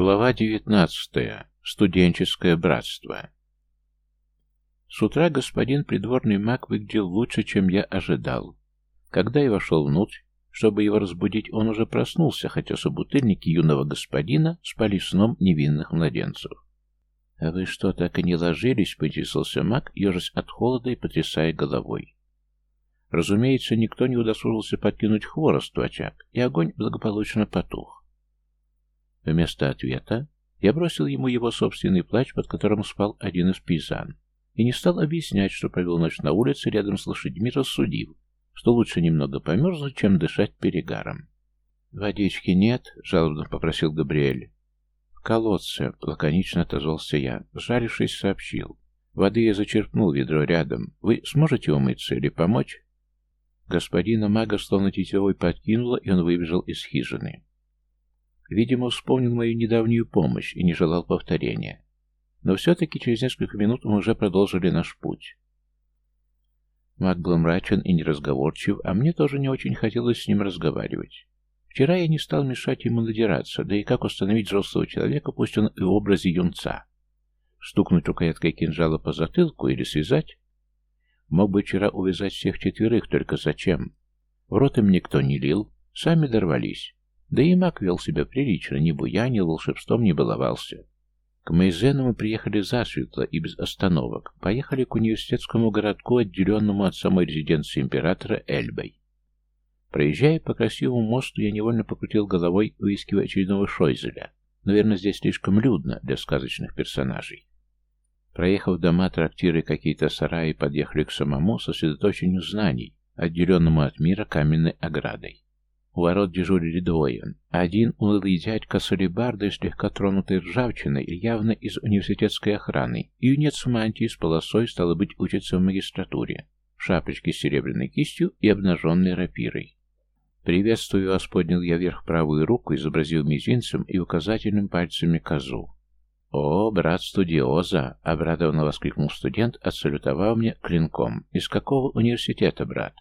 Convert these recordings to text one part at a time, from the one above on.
Глава 19. Студенческое братство. С утра господин придворный маг выглядел лучше, чем я ожидал. Когда я вошел внутрь, чтобы его разбудить, он уже проснулся, хотя собутыльники юного господина спали сном невинных младенцев. «А вы что, так и не ложились?» — поинтересовался маг, ежась от холода и потрясая головой. Разумеется, никто не удосужился подкинуть хворост в очаг, и огонь благополучно потух. Вместо ответа я бросил ему его собственный плач, под которым спал один из пейзан, и не стал объяснять, что провел ночь на улице рядом с лошадьми, рассудив, что лучше немного померзнуть, чем дышать перегаром. «Водички нет?» — жалобно попросил Габриэль. «В колодце», — лаконично отозвался я, жарившись, сообщил. «Воды я зачерпнул ведро рядом. Вы сможете умыться или помочь?» Господина мага словно тетевой подкинуло, и он выбежал из хижины. Видимо, вспомнил мою недавнюю помощь и не желал повторения. Но все-таки через несколько минут мы уже продолжили наш путь. Маг был мрачен и неразговорчив, а мне тоже не очень хотелось с ним разговаривать. Вчера я не стал мешать ему надираться, да и как установить взрослого человека, пусть он и в образе юнца. Стукнуть рукояткой кинжала по затылку или связать? Мог бы вчера увязать всех четверых, только зачем? В рот им никто не лил, сами дорвались. Да и маг вел себя прилично, не буянил, волшебством не баловался. К Мейзену мы приехали засветло и без остановок. Поехали к университетскому городку, отделенному от самой резиденции императора Эльбой. Проезжая по красивому мосту, я невольно покрутил головой, выискивая очередного Шойзеля. Наверное, здесь слишком людно для сказочных персонажей. Проехав дома, трактиры какие-то сараи, подъехали к самому сосредоточению знаний, отделенному от мира каменной оградой. У ворот дежурили двое. Один унылый дядька с алебардой, слегка тронутой ржавчиной, явно из университетской охраны, юнец в мантии с полосой, стало быть, учится в магистратуре, в шапочке с серебряной кистью и обнаженной рапирой. «Приветствую вас», — поднял я вверх правую руку, изобразил мизинцем и указательным пальцами козу. «О, брат студиоза!» — обрадованно воскликнул студент, отсалютовав мне клинком. «Из какого университета, брат?»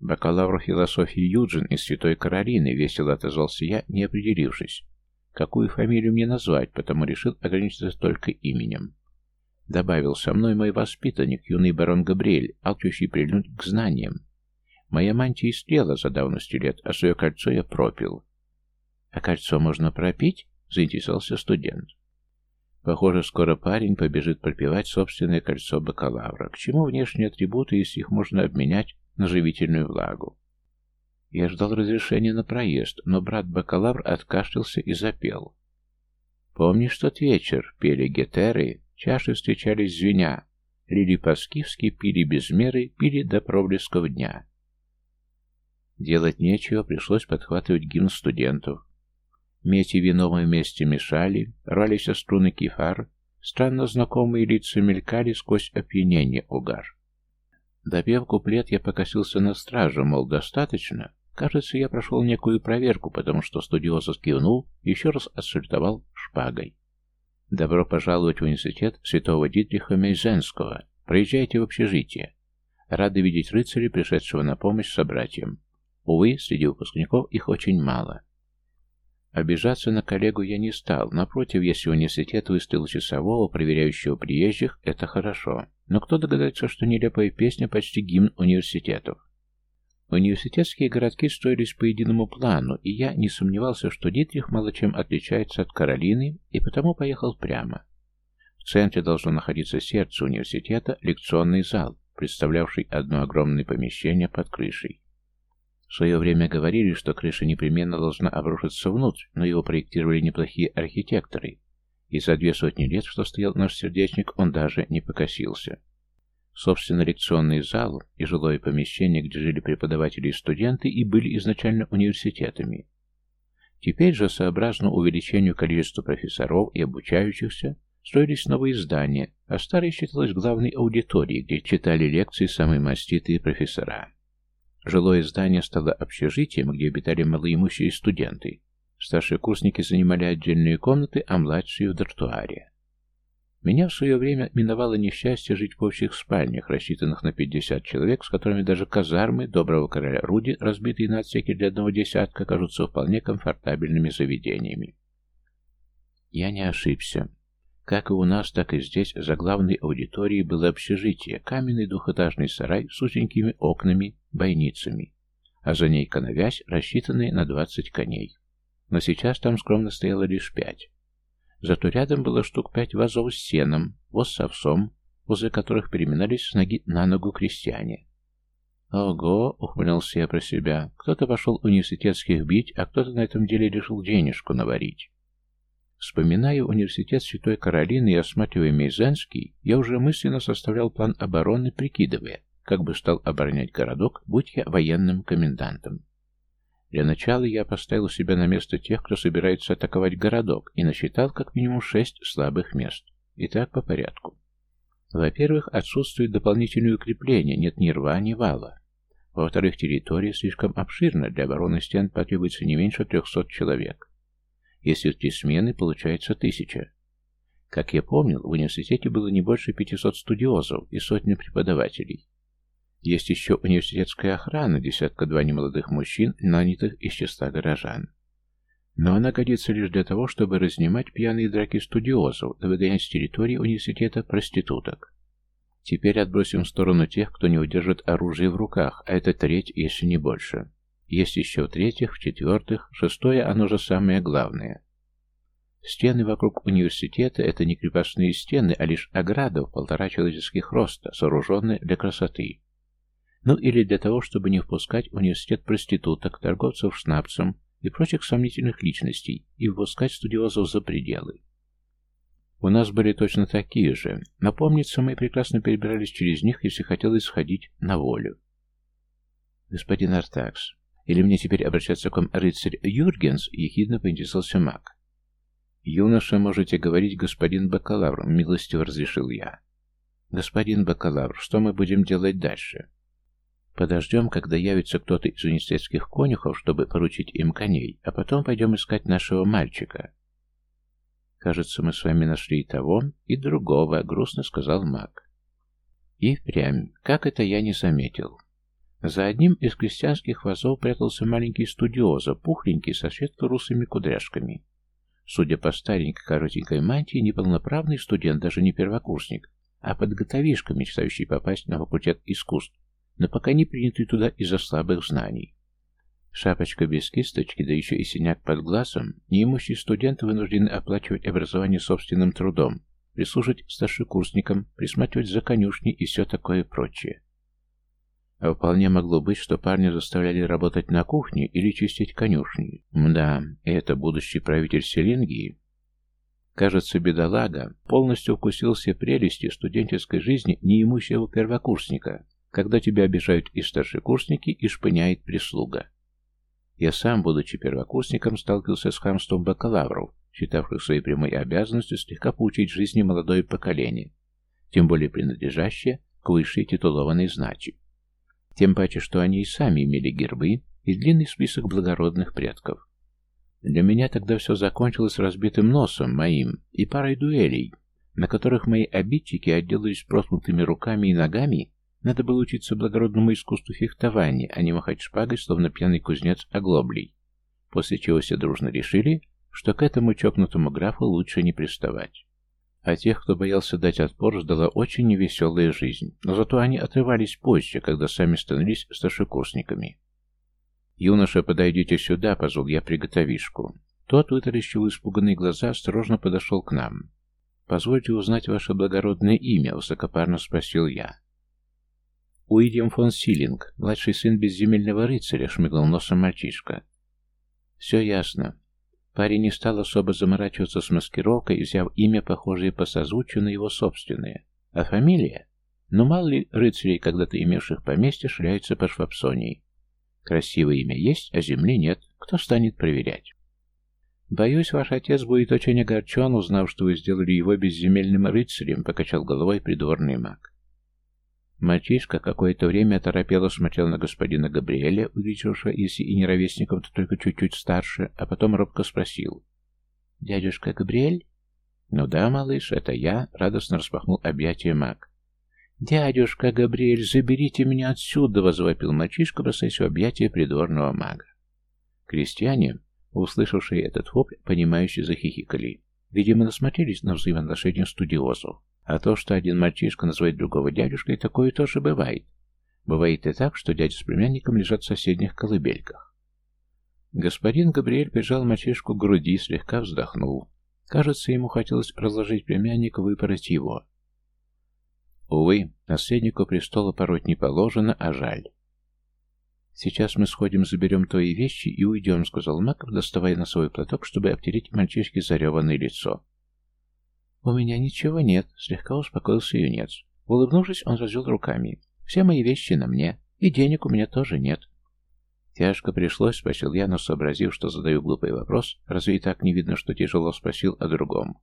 «Бакалавр философии Юджин из Святой Каролины», — весело отозвался я, не определившись. Какую фамилию мне назвать, потому решил ограничиться только именем. Добавил со мной мой воспитанник, юный барон Габриэль, алчущий прильнуть к знаниям. Моя мантия истлела за давностью лет, а свое кольцо я пропил. «А кольцо можно пропить?» — заинтересовался студент. Похоже, скоро парень побежит пропивать собственное кольцо бакалавра. К чему внешние атрибуты, если их можно обменять на живительную влагу? Я ждал разрешения на проезд, но брат-бакалавр откашлялся и запел. «Помнишь тот вечер? Пели гетеры, чаши встречались звеня, лили по-скифски, пили без меры, пили до проблесков дня». Делать нечего, пришлось подхватывать гимн студентов. Медь и вино мы вместе мешали, рвались струны кефар, странно знакомые лица мелькали сквозь опьянение угар. Допев куплет, я покосился на стражу, мол, достаточно. Кажется, я прошел некую проверку, потому что студиоза скивнул и еще раз отсультовал шпагой. «Добро пожаловать в университет святого Дитриха Мейзенского. Проезжайте в общежитие. Рады видеть рыцаря, пришедшего на помощь собратьям. Увы, среди выпускников их очень мало. Обижаться на коллегу я не стал. Напротив, если университет выставил часового, проверяющего приезжих, это хорошо. Но кто догадается, что нелепая песня почти гимн университетов? Университетские городки строились по единому плану, и я не сомневался, что Дитрих мало чем отличается от Каролины, и потому поехал прямо. В центре должно находиться сердце университета, лекционный зал, представлявший одно огромное помещение под крышей. В свое время говорили, что крыша непременно должна обрушиться внутрь, но его проектировали неплохие архитекторы, и за две сотни лет, что стоял наш сердечник, он даже не покосился. Собственно, лекционный зал и жилое помещение, где жили преподаватели и студенты, и были изначально университетами. Теперь же, сообразно увеличению количества профессоров и обучающихся, строились новые здания, а старое считалось главной аудиторией, где читали лекции самые маститые профессора. Жилое здание стало общежитием, где обитали малоимущие студенты. Старшие курсники занимали отдельные комнаты, а младшие в дартуаре. Меня в свое время миновало несчастье жить в общих спальнях, рассчитанных на 50 человек, с которыми даже казармы доброго короля Руди, разбитые на отсеки для одного десятка, кажутся вполне комфортабельными заведениями. Я не ошибся. Как и у нас, так и здесь за главной аудиторией было общежитие, каменный двухэтажный сарай с узенькими окнами, бойницами, а за ней коновязь, рассчитанная на двадцать коней. Но сейчас там скромно стояло лишь пять. Зато рядом было штук пять вазов с сеном, воз с овсом, возле которых переминались с ноги на ногу крестьяне. «Ого!» — ухмылялся я про себя. «Кто-то пошел университетских бить, а кто-то на этом деле решил денежку наварить». Вспоминая университет Святой Каролины и осматривая Мейзанский, я уже мысленно составлял план обороны, прикидывая, как бы стал оборонять городок, будь я военным комендантом. Для начала я поставил себя на место тех, кто собирается атаковать городок, и насчитал как минимум шесть слабых мест. И так по порядку. Во-первых, отсутствует дополнительное укрепление, нет ни рва, ни вала. Во-вторых, территория слишком обширна, для обороны стен потребуется не меньше трехсот человек. Если три смены, получается тысяча. Как я помнил, в университете было не больше 500 студиозов и сотни преподавателей. Есть еще университетская охрана, десятка-два немолодых мужчин, нанятых из числа горожан. Но она годится лишь для того, чтобы разнимать пьяные драки студиозов, да выгонять с территории университета проституток. Теперь отбросим в сторону тех, кто не удержит оружие в руках, а это треть, если не больше. Есть еще в-третьих, в-четвертых, шестое, оно же самое главное. Стены вокруг университета – это не крепостные стены, а лишь ограда в полтора человеческих роста, сооруженная для красоты. Ну или для того, чтобы не впускать в университет проституток, торговцев шнапсом и прочих сомнительных личностей и впускать студиозов за пределы. У нас были точно такие же. Напомнится, мы прекрасно перебирались через них, если хотелось сходить на волю. Господин Артакс, или мне теперь обращаться к вам рыцарь Юргенс?» — ехидно поинтересовался маг. «Юноша, можете говорить, господин бакалавр», — милостиво разрешил я. «Господин бакалавр, что мы будем делать дальше?» «Подождем, когда явится кто-то из университетских конюхов, чтобы поручить им коней, а потом пойдем искать нашего мальчика». «Кажется, мы с вами нашли и того, и другого», — грустно сказал маг. «И впрямь, как это я не заметил?» За одним из крестьянских вазов прятался маленький студиоза, пухленький, со светло-русыми кудряшками. Судя по старенькой коротенькой мантии, неполноправный студент, даже не первокурсник, а подготовишка, мечтающий попасть на факультет искусств, но пока не принятый туда из-за слабых знаний. Шапочка без кисточки, да еще и синяк под глазом, неимущие студенты вынуждены оплачивать образование собственным трудом, прислуживать старшекурсникам, присматривать за конюшней и все такое прочее. А вполне могло быть, что парня заставляли работать на кухне или чистить конюшни. Мда, это будущий правитель Селингии. Кажется, бедолага полностью укусил все прелести студенческой жизни неимущего первокурсника, когда тебя обижают и старшекурсники, и шпыняет прислуга. Я сам, будучи первокурсником, сталкивался с хамством бакалавров, считавших своей прямой обязанностью слегка поучить жизни молодое поколение, тем более принадлежащее к высшей титулованной знати. Тем паче, что они и сами имели гербы и длинный список благородных предков. Для меня тогда все закончилось разбитым носом моим и парой дуэлей, на которых мои обидчики отделались проткнутыми руками и ногами, надо было учиться благородному искусству фехтования, а не махать шпагой, словно пьяный кузнец оглоблей, после чего все дружно решили, что к этому чокнутому графу лучше не приставать. А тех, кто боялся дать отпор, ждала очень невеселая жизнь, но зато они отрывались позже, когда сами становились старшекурсниками. «Юноша, подойдите сюда», — позвал я приготовишку. Тот, вытаращил испуганные глаза, осторожно подошел к нам. «Позвольте узнать ваше благородное имя», — высокопарно спросил я. «Уильям фон Силинг, младший сын безземельного рыцаря», — шмыгнул носом мальчишка. «Все ясно. Парень не стал особо заморачиваться с маскировкой, взяв имя, похожее по созвучию на его собственное. А фамилия? Ну, мало ли рыцарей, когда-то имевших поместье, шляются по Швабсонии. Красивое имя есть, а земли нет. Кто станет проверять? «Боюсь, ваш отец будет очень огорчен, узнав, что вы сделали его безземельным рыцарем», — покачал головой придворный маг. Мальчишка какое-то время оторопело смотрел на господина Габриэля, выглядевшего, если и не ровесником, то только чуть-чуть старше, а потом робко спросил. «Дядюшка Габриэль?» «Ну да, малыш, это я», — радостно распахнул объятия маг. «Дядюшка Габриэль, заберите меня отсюда!» — возвопил мальчишка, бросаясь в объятия придворного мага. Крестьяне, услышавшие этот вопль, понимающе захихикали. Видимо, насмотрелись на взаимоотношения студиозов. А то, что один мальчишка называет другого дядюшкой, такое тоже бывает. Бывает и так, что дядя с племянником лежат в соседних колыбельках. Господин Габриэль прижал мальчишку к груди, слегка вздохнул. Кажется, ему хотелось разложить племянника, выпороть его. Увы, наследнику престола пороть не положено, а жаль. «Сейчас мы сходим, заберем твои вещи и уйдем», — сказал Маков, доставая на свой платок, чтобы обтереть мальчишке зареванное лицо. «У меня ничего нет», — слегка успокоился юнец. Улыбнувшись, он развел руками. «Все мои вещи на мне, и денег у меня тоже нет». «Тяжко пришлось», — спросил я, но сообразив, что задаю глупый вопрос, разве и так не видно, что тяжело спросил о другом.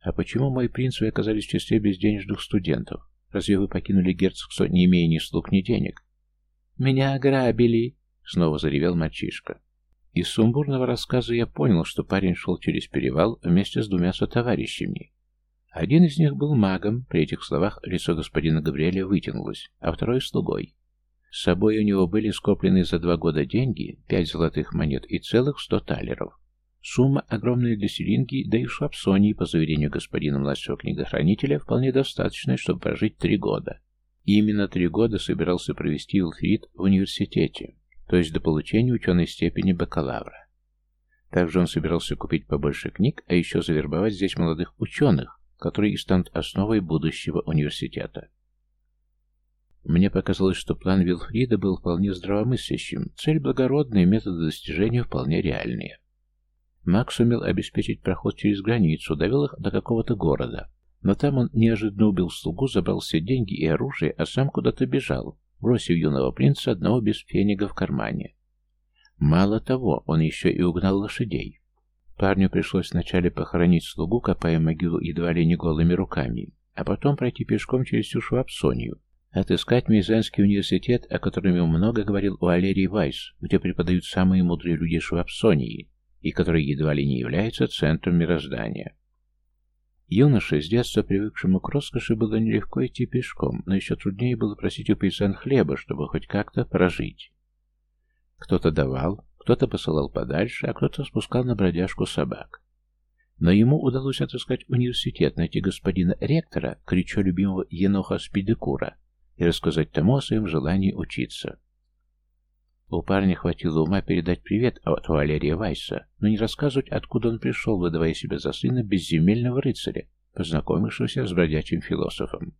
«А почему мои принцы оказались в числе безденежных студентов? Разве вы покинули герцогство, не имея ни слуг, ни денег?» «Меня ограбили!» — снова заревел мальчишка. Из сумбурного рассказа я понял, что парень шел через перевал вместе с двумя сотоварищами. Один из них был магом, при этих словах лицо господина Габриэля вытянулось, а второй — слугой. С собой у него были скоплены за два года деньги, пять золотых монет и целых сто талеров. Сумма огромная для Селинги, да и в Швабсонии, по заверению господина младшего книгохранителя, вполне достаточная, чтобы прожить три года. И именно три года собирался провести Илфрид в университете, то есть до получения ученой степени бакалавра. Также он собирался купить побольше книг, а еще завербовать здесь молодых ученых, которые и станут основой будущего университета. Мне показалось, что план Вилфрида был вполне здравомыслящим, цель благородная, методы достижения вполне реальные. Макс сумел обеспечить проход через границу, довел их до какого-то города, но там он неожиданно убил слугу, забрал все деньги и оружие, а сам куда-то бежал, бросив юного принца одного без фенига в кармане. Мало того, он еще и угнал лошадей. Парню пришлось вначале похоронить слугу, копая могилу едва ли не голыми руками, а потом пройти пешком через всю Швабсонию, отыскать Мейзанский университет, о котором ему много говорил у Алерии Вайс, где преподают самые мудрые люди Швабсонии, и который едва ли не является центром мироздания. Юноше, с детства привыкшему к роскоши, было нелегко идти пешком, но еще труднее было просить у пейсан хлеба, чтобы хоть как-то прожить. Кто-то давал, кто-то посылал подальше, а кто-то спускал на бродяжку собак. Но ему удалось отыскать университет, найти господина ректора, кричо любимого Еноха Спидекура, и рассказать тому о своем желании учиться. У парня хватило ума передать привет от Валерия Вайса, но не рассказывать, откуда он пришел, выдавая себя за сына безземельного рыцаря, познакомившегося с бродячим философом.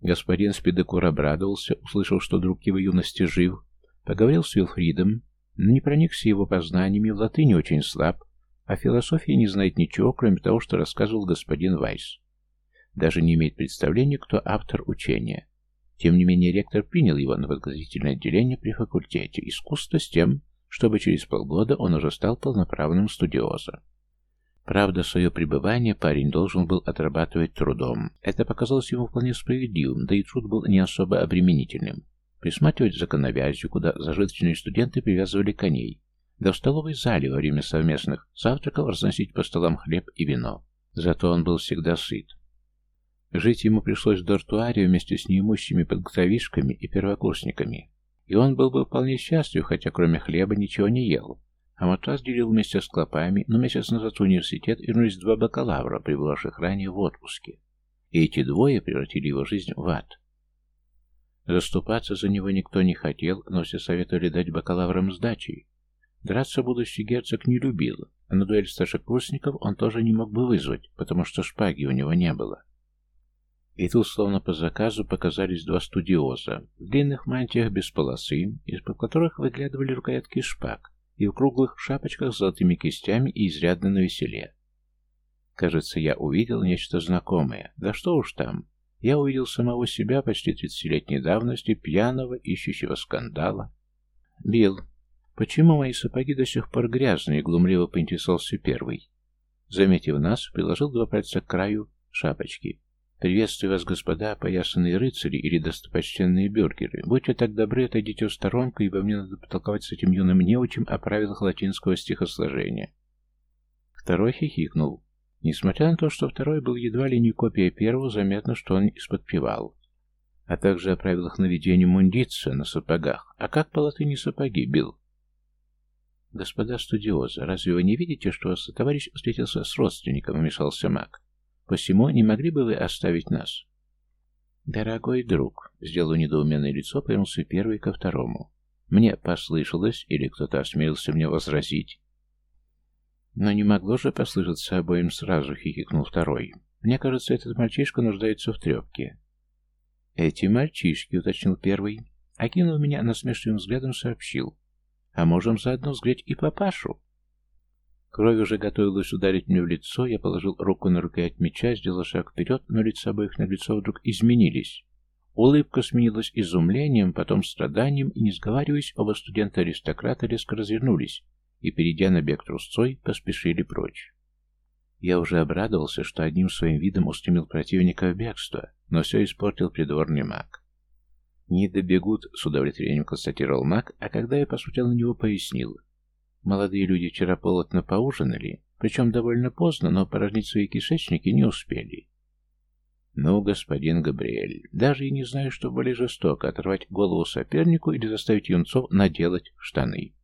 Господин Спидекур обрадовался, услышав, что друг его юности жив, поговорил с Вилфридом, не проникся его познаниями, в латыни очень слаб, а философии не знает ничего, кроме того, что рассказывал господин Вайс. Даже не имеет представления, кто автор учения. Тем не менее, ректор принял его на подготовительное отделение при факультете искусства с тем, чтобы через полгода он уже стал полноправным студиозом. Правда, свое пребывание парень должен был отрабатывать трудом. Это показалось ему вполне справедливым, да и труд был не особо обременительным. Присматривать за коновязью, куда зажиточные студенты привязывали коней, да столовой зале во время совместных завтраков разносить по столам хлеб и вино. Зато он был всегда сыт. Жить ему пришлось в дортуаре вместе с неимущими подготовишками и первокурсниками. И он был бы вполне счастлив, хотя кроме хлеба ничего не ел. А матрас делил вместе с клопами, но месяц назад в университет вернулись два бакалавра, прибывших ранее в отпуске. И эти двое превратили его жизнь в ад. Заступаться за него никто не хотел, но все советовали дать бакалаврам сдачи. Драться будущий герцог не любил, а на дуэль старшекурсников он тоже не мог бы вызвать, потому что шпаги у него не было. И тут, словно по заказу, показались два студиоза в длинных мантиях без полосы, из-под которых выглядывали рукоятки шпаг, и в круглых шапочках с золотыми кистями и изрядно на веселе. Кажется, я увидел нечто знакомое. Да что уж там. Я увидел самого себя почти тридцатилетней давности, пьяного, ищущего скандала. Билл, почему мои сапоги до сих пор грязные, глумливо поинтересовался первый. Заметив нас, приложил два пальца к краю шапочки. «Приветствую вас, господа, опоясанные рыцари или достопочтенные бюргеры. Будьте так добры, отойдите в сторонку, ибо мне надо потолковать с этим юным неучим о правилах латинского стихосложения». Второй хихикнул. Несмотря на то, что второй был едва ли не копия первого, заметно, что он исподпевал. А также о правилах наведения мундиция на сапогах. А как по латыни сапоги бил? «Господа студиозы, разве вы не видите, что вас товарищ встретился с родственником?» — вмешался маг. «Посему не могли бы вы оставить нас?» «Дорогой друг», — сделал недоуменное лицо, повернулся первый ко второму. «Мне послышалось, или кто-то осмелился мне возразить?» «Но не могло же послышаться обоим сразу», — хихикнул второй. «Мне кажется, этот мальчишка нуждается в трепке». «Эти мальчишки», — уточнил первый. Окинув меня насмешливым взглядом, сообщил. А можем заодно взглянуть и папашу. Кровь уже готовилась ударить мне в лицо, я положил руку на рукоять меча, сделал шаг вперед, но лица обоих наглецов вдруг изменились. Улыбка сменилась изумлением, потом страданием, и, не сговариваясь, оба студента-аристократа резко развернулись и, перейдя на бег трусцой, поспешили прочь. Я уже обрадовался, что одним своим видом устремил противника в бегство, но все испортил придворный маг. «Не добегут», — с удовлетворением констатировал маг, а когда я посмотрел на него, пояснил. «Молодые люди вчера полотно поужинали, причем довольно поздно, но порожнить свои кишечники не успели». «Ну, господин Габриэль, даже и не знаю, что более жестоко, оторвать голову сопернику или заставить юнцов наделать штаны».